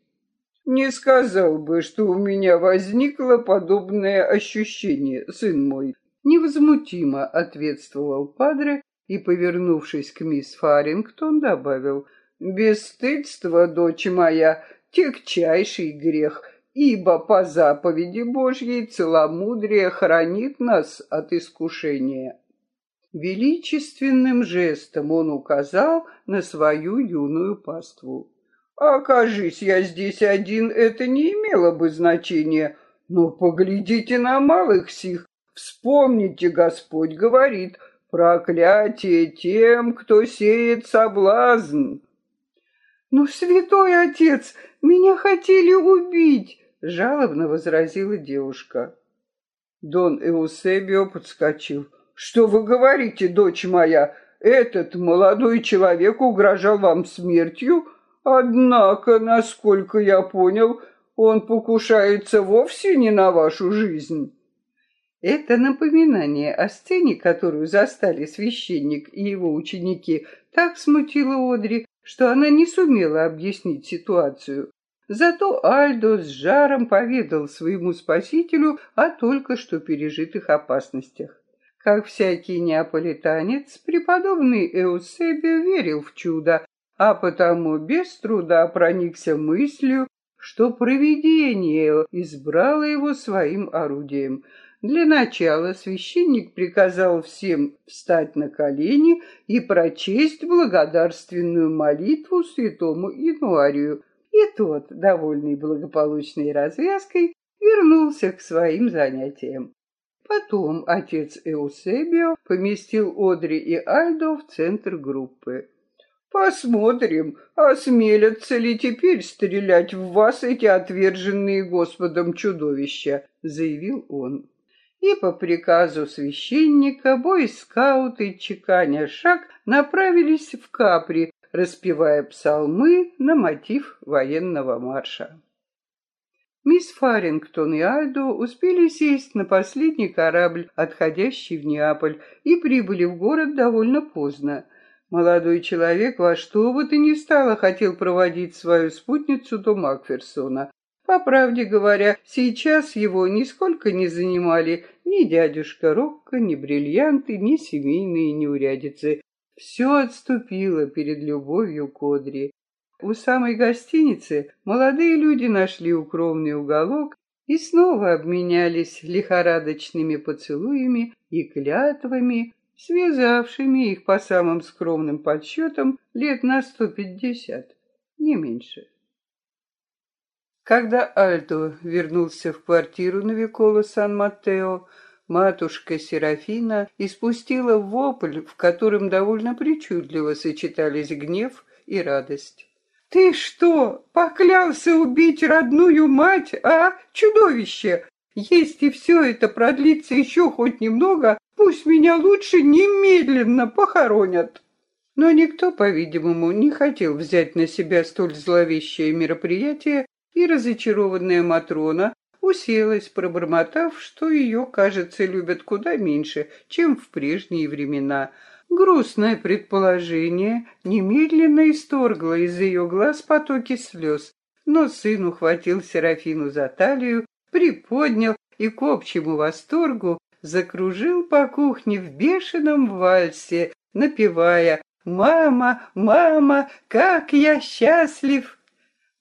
«Не сказал бы, что у меня возникло подобное ощущение, сын мой», невозмутимо ответствовал падре и, повернувшись к мисс Фарингтон, добавил, «Бесстыдство, дочь моя, тягчайший грех, ибо по заповеди Божьей целомудрие хранит нас от искушения». Величественным жестом он указал на свою юную паству. «Окажись я здесь один, это не имело бы значения, но поглядите на малых сих, вспомните, Господь говорит, проклятие тем, кто сеет соблазн». «Ну, святой отец, меня хотели убить!» — жалобно возразила девушка. Дон Эусебио подскочил. «Что вы говорите, дочь моя? Этот молодой человек угрожал вам смертью? Однако, насколько я понял, он покушается вовсе не на вашу жизнь». Это напоминание о сцене, которую застали священник и его ученики, так смутило Одри, что она не сумела объяснить ситуацию. Зато Альдо с жаром поведал своему спасителю о только что пережитых опасностях. Как всякий неаполитанец, преподобный Эусебио верил в чудо, а потому без труда проникся мыслью, что провидение избрало его своим орудием. Для начала священник приказал всем встать на колени и прочесть благодарственную молитву святому Януарию, и тот, довольный благополучной развязкой, вернулся к своим занятиям. Потом отец Эусебио поместил Одри и Альдо в центр группы. «Посмотрим, осмелятся ли теперь стрелять в вас эти отверженные Господом чудовища», — заявил он. И по приказу священника бойскауты, чеканя шаг, направились в Капри, распевая псалмы на мотив военного марша. Мисс Фарингтон и Альдо успели сесть на последний корабль, отходящий в Неаполь, и прибыли в город довольно поздно. Молодой человек во что бы то ни стало хотел проводить свою спутницу до Макферсона. По правде говоря, сейчас его нисколько не занимали ни дядюшка Рокко, ни бриллианты, ни семейные неурядицы. Все отступило перед любовью к Одри. У самой гостиницы молодые люди нашли укромный уголок и снова обменялись лихорадочными поцелуями и клятвами, связавшими их по самым скромным подсчетам лет на сто пятьдесят, не меньше. Когда Альто вернулся в квартиру на Виколо Сан-Матео, матушка Серафина испустила вопль, в котором довольно причудливо сочетались гнев и радость. «Ты что, поклялся убить родную мать, а, чудовище? Если все это продлится еще хоть немного, пусть меня лучше немедленно похоронят». Но никто, по-видимому, не хотел взять на себя столь зловещее мероприятие, и разочарованная Матрона уселась, пробормотав, что ее, кажется, любят куда меньше, чем в прежние времена. Грустное предположение немедленно исторгло из ее глаз потоки слез, но сын ухватил Серафину за талию, приподнял и к общему восторгу закружил по кухне в бешеном вальсе, напевая «Мама, мама, как я счастлив!»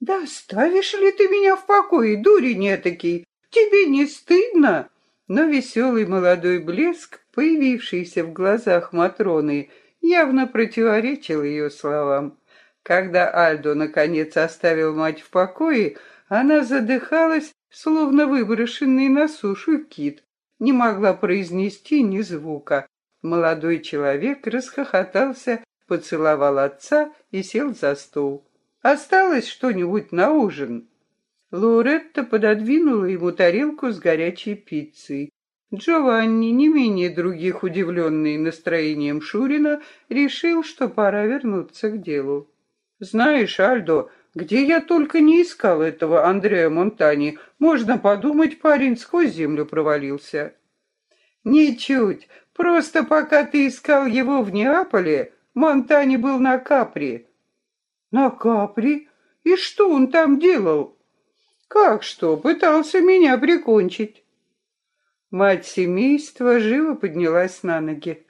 Да оставишь ли ты меня в покое, дурень этакий? Тебе не стыдно? Но веселый молодой блеск, появившийся в глазах Матроны, явно противоречил ее словам. Когда Альдо наконец оставил мать в покое, она задыхалась, словно выброшенный на сушу кит, не могла произнести ни звука. Молодой человек расхохотался, поцеловал отца и сел за стол. Осталось что-нибудь на ужин?» Лауретта пододвинула ему тарелку с горячей пиццей. Джованни, не менее других удивленный настроением Шурина, решил, что пора вернуться к делу. «Знаешь, Альдо, где я только не искал этого Андрея Монтани, можно подумать, парень сквозь землю провалился». «Ничуть. Просто пока ты искал его в Неаполе, Монтани был на Капри. На Капри? И что он там делал? Как что, пытался меня прикончить. Мать семейства живо поднялась на ноги.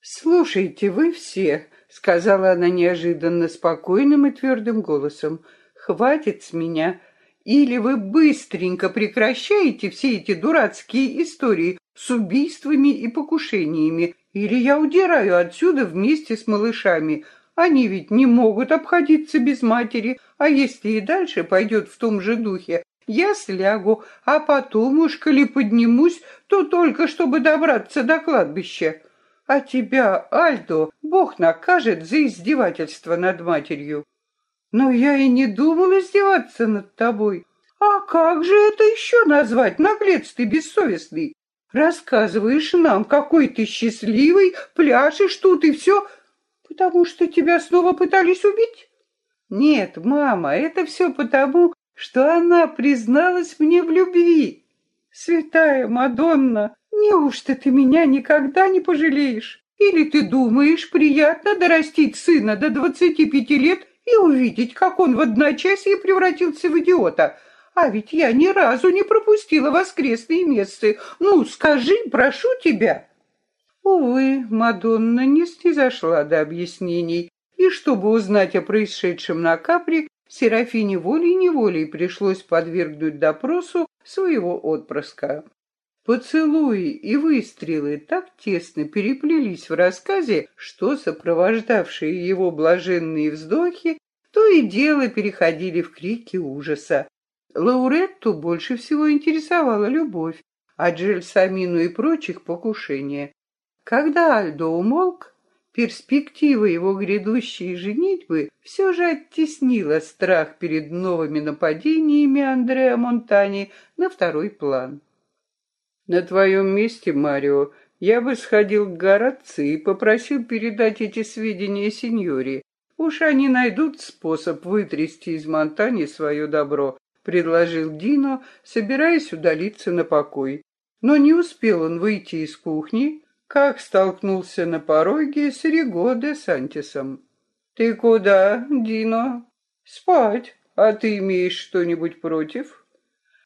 «Слушайте, вы все», — сказала она неожиданно спокойным и твердым голосом, — «хватит с меня. Или вы быстренько прекращаете все эти дурацкие истории с убийствами и покушениями, или я удираю отсюда вместе с малышами, они ведь не могут обходиться без матери, а если и дальше пойдет в том же духе, я слягу, а потом уж, коли поднимусь, то только чтобы добраться до кладбища. А тебя, Альдо, Бог накажет за издевательство над матерью. Но я и не думал издеваться над тобой. А как же это еще назвать, наглец ты бессовестный? Рассказываешь нам, какой ты счастливый, пляшешь тут и все, Потому что тебя снова пытались убить? Нет, мама, это все потому, что она призналась мне в любви. Святая Мадонна, неужто ты меня никогда не пожалеешь? Или ты думаешь, приятно дорастить сына до двадцати пяти лет и увидеть, как он в одночасье превратился в идиота? А ведь я ни разу не пропустила воскресные мессы. Ну, скажи, прошу тебя. Увы, Мадонна не снизошла до объяснений, и чтобы узнать о происшедшем на Капри, Серафине волей-неволей пришлось подвергнуть допросу своего отпрыска. Поцелуи и выстрелы так тесно переплелись в рассказе, что сопровождавшие его блаженные вздохи то и дело переходили в крики ужаса. Лауретту больше всего интересовала любовь, а Джельсамину и прочих покушения. Когда Альдо умолк, перспектива его грядущей женитьбы все же оттеснила страх перед новыми нападениями Андреа Монтани на второй план. «На твоем месте, Марио, я бы сходил к Гораци и попросил передать эти сведения сеньоре. Уж они найдут способ вытрясти из Монтани свое добро», — предложил Дино, собираясь удалиться на покой. Но не успел он выйти из кухни, как столкнулся на пороге с Риго де Сантисом. «Ты куда, Дино?» «Спать. А ты имеешь что-нибудь против?»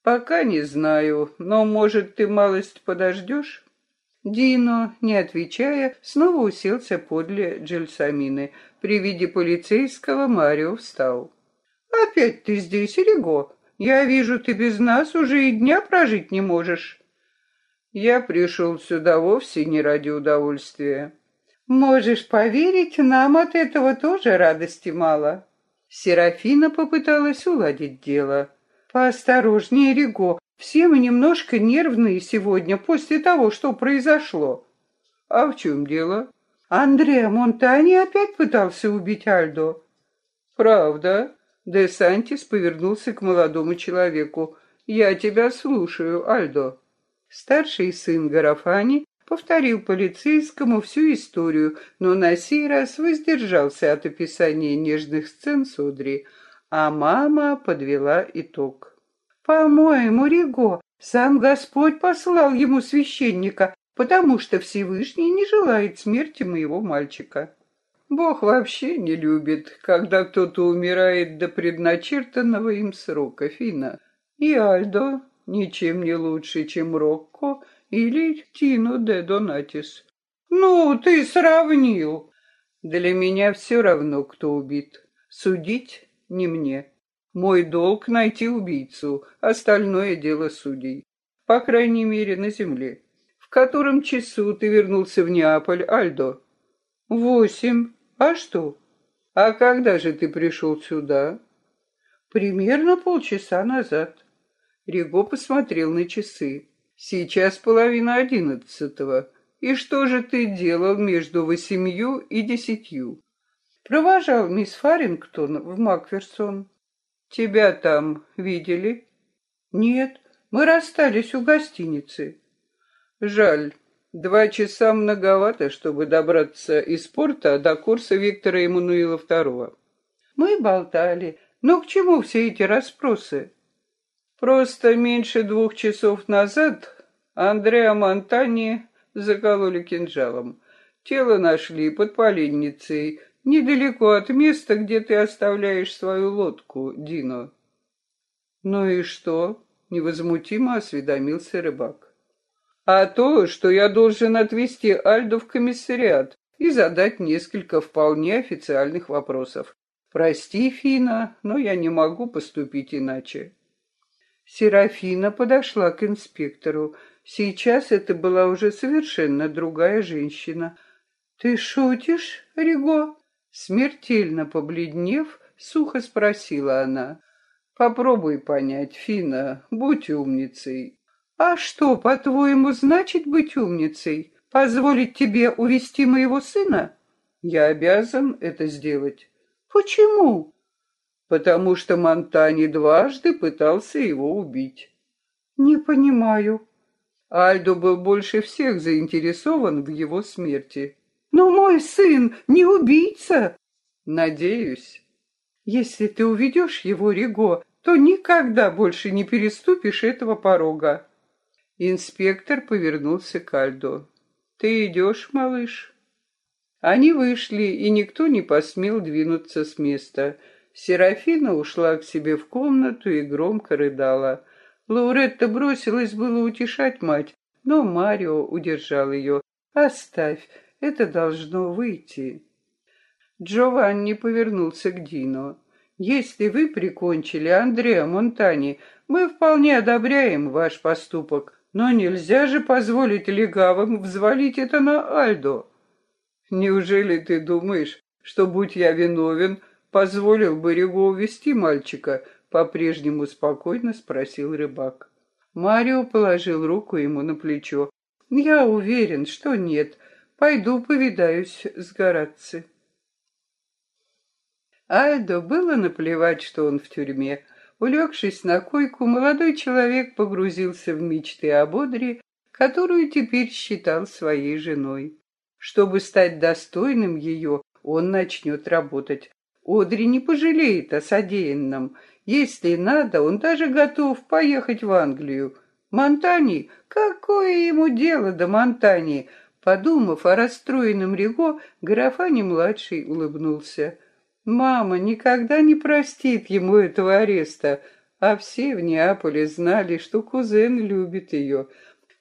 «Пока не знаю, но, может, ты малость подождешь?» Дино, не отвечая, снова уселся подле Джельсамины. При виде полицейского Марио встал. Опять ты здесь, Риго? Я вижу, ты без нас уже и дня прожить не можешь. Я пришел сюда вовсе не ради удовольствия. Можешь поверить, нам от этого тоже радости мало. Серафина попыталась уладить дело. Поосторожнее, Риго, все мы немножко нервные сегодня после того, что произошло. А в чем дело? Андреа Монтани опять пытался убить Альдо. Правда? Де Сантис повернулся к молодому человеку. «Я тебя слушаю, Альдо». Старший сын Гарафани повторил полицейскому всю историю, но на сей раз воздержался от описания нежных сцен с Одри, а мама подвела итог. «По-моему, Риго, сам Господь послал ему священника, потому что Всевышний не желает смерти моего мальчика». Бог вообще не любит, когда кто-то умирает до предначертанного им срока, Фина. И Альдо ничем не лучше, чем Рокко или Тино де Донатис. Ну, ты сравнил. Для меня все равно, кто убит. Судить не мне. Мой долг найти убийцу, остальное дело судей. По крайней мере, на земле. В котором часу ты вернулся в Неаполь, Альдо? Восемь. А что? А когда же ты пришел сюда? Примерно полчаса назад. Риго посмотрел на часы. Сейчас половина одиннадцатого. И что же ты делал между восемью и десятью? Провожал мисс Фарингтон в Макферсон. Тебя там видели? Нет, мы расстались у гостиницы. Жаль. Два часа многовато, чтобы добраться из порта до курса Виктора Эммануила II. Мы болтали. Но к чему все эти расспросы? Просто меньше двух часов назад Андреа Монтани закололи кинжалом. Тело нашли под поленницей, недалеко от места, где ты оставляешь свою лодку, Дино. Ну и что? Невозмутимо осведомился рыбак а то, что я должен отвезти Альду в комиссариат и задать несколько вполне официальных вопросов. Прости, Фина, но я не могу поступить иначе. Серафина подошла к инспектору. Сейчас это была уже совершенно другая женщина. «Ты шутишь, Риго?» Смертельно побледнев, сухо спросила она. «Попробуй понять, Фина, будь умницей. А что, по-твоему, значит быть умницей? Позволить тебе увести моего сына? Я обязан это сделать. Почему? Потому что Монтани дважды пытался его убить. Не понимаю. Альдо был больше всех заинтересован в его смерти. Но мой сын не убийца. Надеюсь. Если ты уведешь его, Риго, то никогда больше не переступишь этого порога. Инспектор повернулся к Альдо. «Ты идешь, малыш?» Они вышли, и никто не посмел двинуться с места. Серафина ушла к себе в комнату и громко рыдала. Лауретта бросилась было утешать мать, но Марио удержал ее. «Оставь, это должно выйти». Джованни повернулся к Дино. «Если вы прикончили Андреа Монтани, мы вполне одобряем ваш поступок, но нельзя же позволить легавым взвалить это на Альдо. Неужели ты думаешь, что, будь я виновен, позволил бы Рего увести мальчика? По-прежнему спокойно спросил рыбак. Марио положил руку ему на плечо. Я уверен, что нет. Пойду повидаюсь с Гораци. Альдо было наплевать, что он в тюрьме. Улегшись на койку, молодой человек погрузился в мечты о Бодре, которую теперь считал своей женой. Чтобы стать достойным ее, он начнет работать. Одри не пожалеет о содеянном. Если надо, он даже готов поехать в Англию. Монтани? Какое ему дело до Монтани? Подумав о расстроенном Риго, Графани-младший улыбнулся. Мама никогда не простит ему этого ареста, а все в Неаполе знали, что кузен любит ее.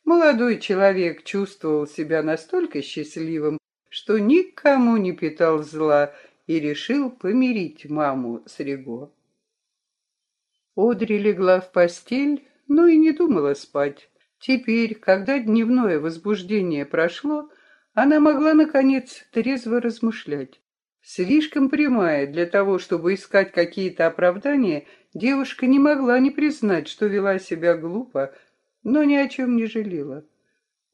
Молодой человек чувствовал себя настолько счастливым, что никому не питал зла и решил помирить маму с Риго. Одри легла в постель, но и не думала спать. Теперь, когда дневное возбуждение прошло, она могла, наконец, трезво размышлять. Слишком прямая для того, чтобы искать какие-то оправдания, девушка не могла не признать, что вела себя глупо, но ни о чем не жалела.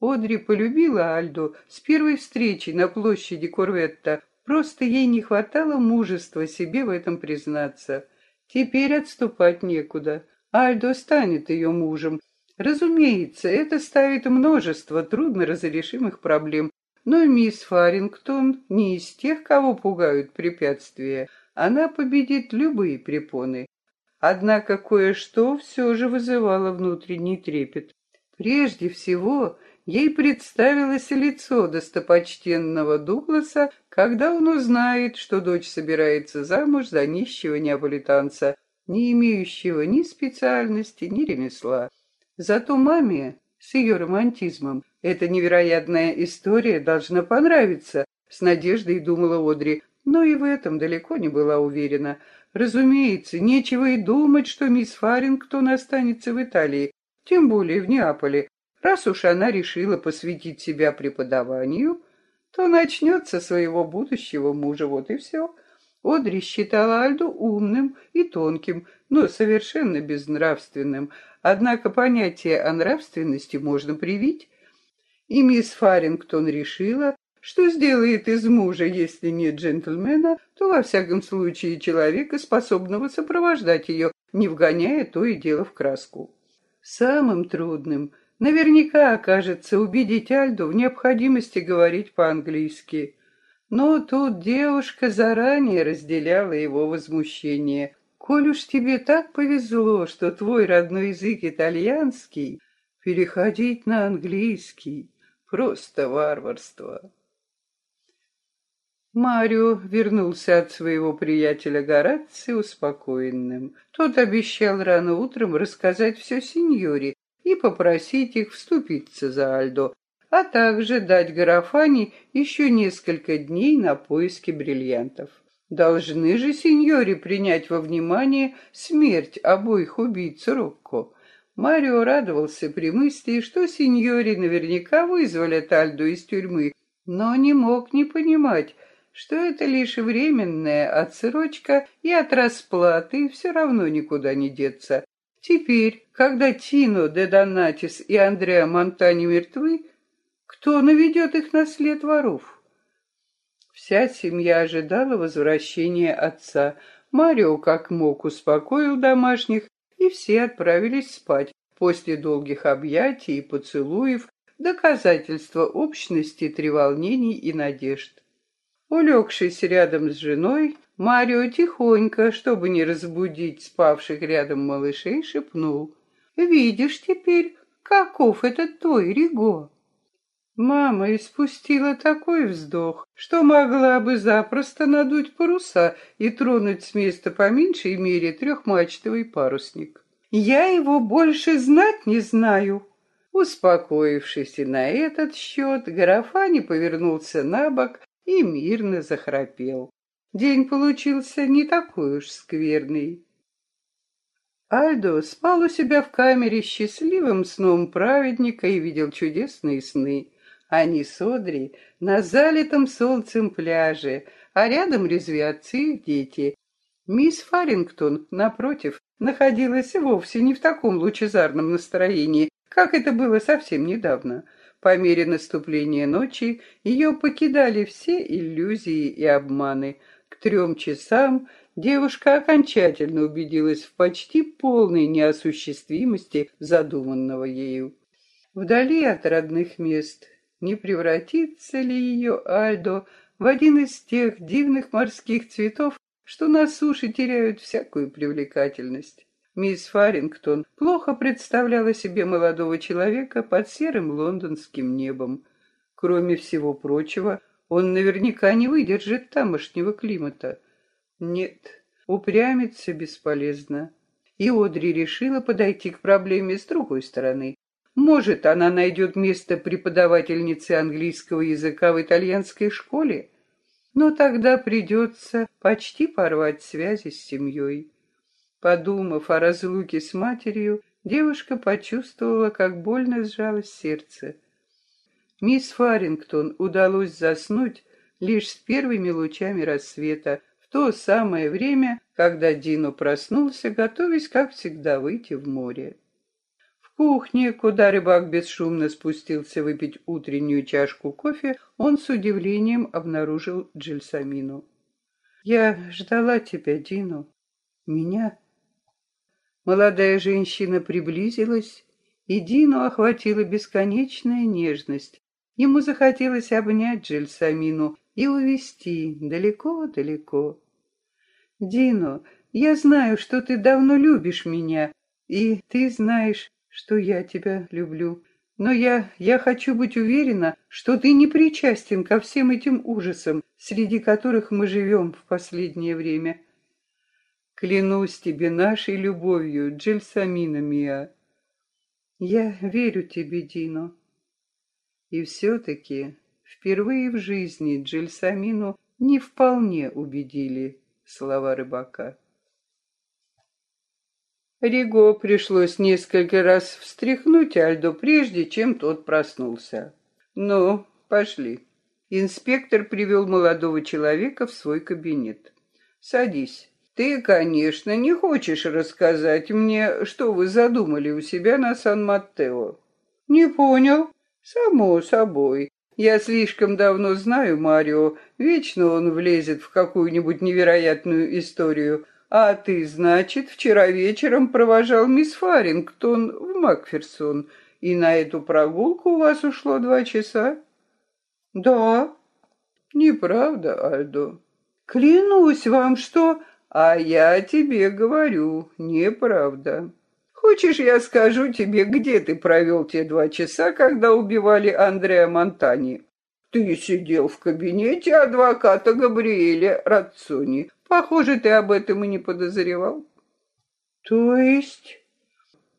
Одри полюбила Альду с первой встречи на площади Корветта, просто ей не хватало мужества себе в этом признаться. Теперь отступать некуда. Альдо станет ее мужем. Разумеется, это ставит множество трудно разрешимых проблем, но мисс Фарингтон не из тех, кого пугают препятствия. Она победит любые препоны. Однако кое-что все же вызывало внутренний трепет. Прежде всего, ей представилось лицо достопочтенного Дугласа, когда он узнает, что дочь собирается замуж за нищего неаполитанца, не имеющего ни специальности, ни ремесла. Зато маме с ее романтизмом эта невероятная история должна понравиться, с надеждой думала Одри, но и в этом далеко не была уверена. Разумеется, нечего и думать, что мисс Фарингтон останется в Италии, тем более в Неаполе. Раз уж она решила посвятить себя преподаванию, то начнет со своего будущего мужа, вот и все. Одри считала Альду умным и тонким, но совершенно безнравственным. Однако понятие о нравственности можно привить. И мисс Фарингтон решила, что сделает из мужа, если не джентльмена, то во всяком случае человека, способного сопровождать ее, не вгоняя то и дело в краску. Самым трудным наверняка окажется убедить Альду в необходимости говорить по-английски. Но тут девушка заранее разделяла его возмущение. «Коль уж тебе так повезло, что твой родной язык итальянский, переходить на английский Просто варварство. Марио вернулся от своего приятеля Гораци успокоенным. Тот обещал рано утром рассказать все сеньоре и попросить их вступиться за Альдо, а также дать Гарафани еще несколько дней на поиски бриллиантов. Должны же сеньоре принять во внимание смерть обоих убийц Рокко. Марио радовался при мысли, что сеньори наверняка вызволят Альду из тюрьмы, но не мог не понимать, что это лишь временная отсрочка и от расплаты все равно никуда не деться. Теперь, когда Тино де Донатис и Андреа Монтани мертвы, кто наведет их на след воров? Вся семья ожидала возвращения отца. Марио как мог успокоил домашних и все отправились спать после долгих объятий и поцелуев, доказательства общности треволнений и надежд. Улегшись рядом с женой, Марио тихонько, чтобы не разбудить спавших рядом малышей, шепнул. «Видишь теперь, каков этот твой Риго?» Мама испустила такой вздох, что могла бы запросто надуть паруса и тронуть с места по меньшей мере трехмачтовый парусник. «Я его больше знать не знаю». Успокоившись и на этот счет, Гарафани повернулся на бок и мирно захрапел. День получился не такой уж скверный. Альдо спал у себя в камере счастливым сном праведника и видел чудесные сны. Они с Одри на залитом солнцем пляже, а рядом резвятся их дети. Мисс Фарингтон, напротив, находилась вовсе не в таком лучезарном настроении, как это было совсем недавно. По мере наступления ночи ее покидали все иллюзии и обманы. Трем часам девушка окончательно убедилась в почти полной неосуществимости задуманного ею. Вдали от родных мест, не превратится ли ее Альдо в один из тех дивных морских цветов, что на суше теряют всякую привлекательность. Мисс Фарингтон плохо представляла себе молодого человека под серым лондонским небом. Кроме всего прочего, он наверняка не выдержит тамошнего климата. Нет, упрямиться бесполезно. И Одри решила подойти к проблеме с другой стороны. Может, она найдет место преподавательницы английского языка в итальянской школе? Но тогда придется почти порвать связи с семьей. Подумав о разлуке с матерью, девушка почувствовала, как больно сжалось сердце. Мисс Фарингтон удалось заснуть лишь с первыми лучами рассвета, в то самое время, когда Дино проснулся, готовясь, как всегда, выйти в море. В кухне, куда рыбак бесшумно спустился выпить утреннюю чашку кофе, он с удивлением обнаружил Джельсамину. «Я ждала тебя, Дино. Меня?» Молодая женщина приблизилась, и Дину охватила бесконечная нежность. Ему захотелось обнять Джельсамину и увести далеко-далеко. «Дино, я знаю, что ты давно любишь меня, и ты знаешь, что я тебя люблю. Но я, я хочу быть уверена, что ты не причастен ко всем этим ужасам, среди которых мы живем в последнее время. Клянусь тебе нашей любовью, Джельсамина Мия. Я верю тебе, Дино. И все-таки впервые в жизни Джельсамину не вполне убедили слова рыбака. Риго пришлось несколько раз встряхнуть Альдо, прежде чем тот проснулся. «Ну, пошли». Инспектор привел молодого человека в свой кабинет. «Садись». Ты, конечно, не хочешь рассказать мне, что вы задумали у себя на Сан-Маттео. Не понял? Само собой. Я слишком давно знаю Марио. Вечно он влезет в какую-нибудь невероятную историю. А ты, значит, вчера вечером провожал мисс Фарингтон в Макферсон, и на эту прогулку у вас ушло два часа? Да. Неправда, Альдо. Клянусь вам, что... А я тебе говорю, неправда. Хочешь, я скажу тебе, где ты провел те два часа, когда убивали Андреа Монтани? Ты сидел в кабинете адвоката Габриэля Рацони. Похоже, ты об этом и не подозревал. То есть...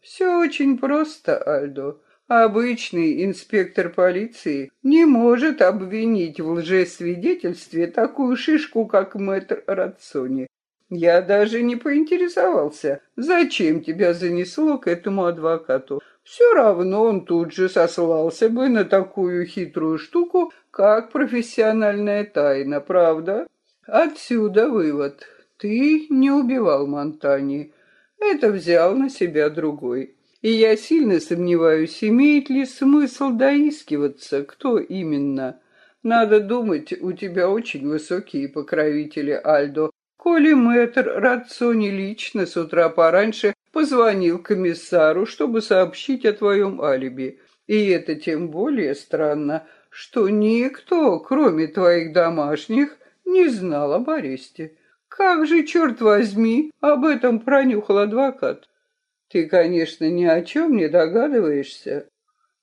Все очень просто, Альдо. Обычный инспектор полиции не может обвинить в лжесвидетельстве такую шишку, как мэтр Рацони. Я даже не поинтересовался, зачем тебя занесло к этому адвокату. Все равно он тут же сослался бы на такую хитрую штуку, как профессиональная тайна, правда? Отсюда вывод. Ты не убивал Монтани. Это взял на себя другой. И я сильно сомневаюсь, имеет ли смысл доискиваться, кто именно. Надо думать, у тебя очень высокие покровители, Альдо, коли мэтр Рацони лично с утра пораньше позвонил комиссару, чтобы сообщить о твоем алиби. И это тем более странно, что никто, кроме твоих домашних, не знал об аресте. Как же, черт возьми, об этом пронюхал адвокат? Ты, конечно, ни о чем не догадываешься.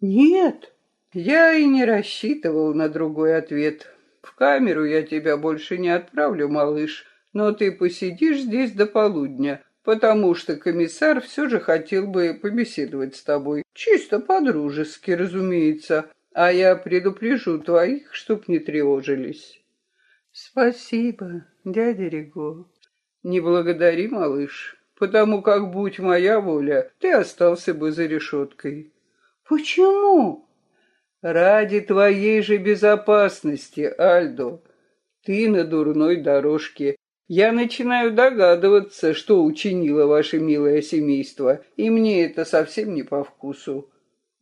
Нет, я и не рассчитывал на другой ответ. В камеру я тебя больше не отправлю, малыш но ты посидишь здесь до полудня, потому что комиссар все же хотел бы побеседовать с тобой. Чисто по-дружески, разумеется, а я предупрежу твоих, чтоб не тревожились. Спасибо, дядя Рего. Не благодари, малыш, потому как, будь моя воля, ты остался бы за решеткой. Почему? Ради твоей же безопасности, Альдо. Ты на дурной дорожке, я начинаю догадываться, что учинило ваше милое семейство, и мне это совсем не по вкусу.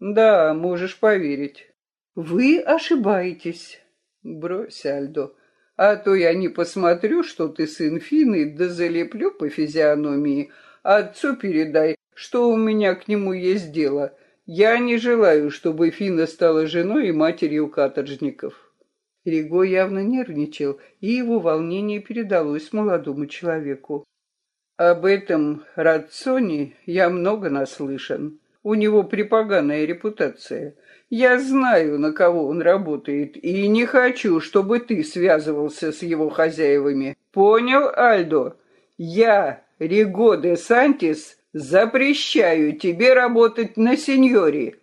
Да, можешь поверить. Вы ошибаетесь. Брось, Альдо, а то я не посмотрю, что ты сын Фины, да залеплю по физиономии. Отцу передай, что у меня к нему есть дело. Я не желаю, чтобы Фина стала женой и матерью каторжников. Риго явно нервничал, и его волнение передалось молодому человеку. Об этом Рацоне я много наслышан. У него припоганая репутация. Я знаю, на кого он работает, и не хочу, чтобы ты связывался с его хозяевами. Понял, Альдо? Я, Риго де Сантис, запрещаю тебе работать на сеньоре.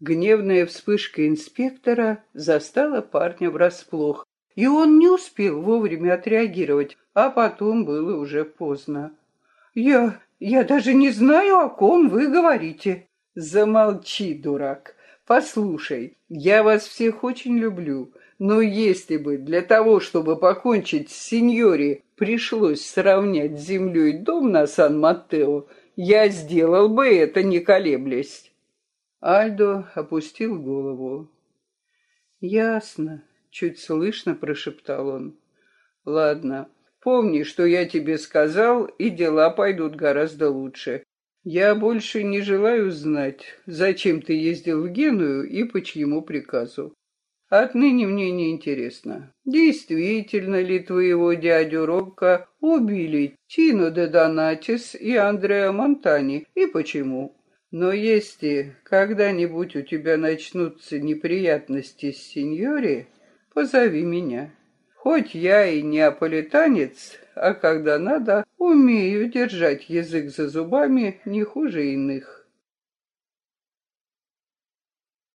Гневная вспышка инспектора застала парня врасплох, и он не успел вовремя отреагировать, а потом было уже поздно. «Я... Я даже не знаю, о ком вы говорите. Замолчи, дурак. Послушай, я вас всех очень люблю, но если бы для того, чтобы покончить с сеньори, пришлось сравнять с землей дом на Сан-Маттео, я сделал бы это, не колеблясь. Альдо опустил голову. «Ясно», — чуть слышно прошептал он. «Ладно, помни, что я тебе сказал, и дела пойдут гораздо лучше. Я больше не желаю знать, зачем ты ездил в Геную и по чьему приказу. Отныне мне не интересно, действительно ли твоего дядю Рокко убили Тино де Донатис и Андреа Монтани, и почему. Но если когда-нибудь у тебя начнутся неприятности с сеньори, позови меня. Хоть я и неаполитанец, а когда надо, умею держать язык за зубами не хуже иных.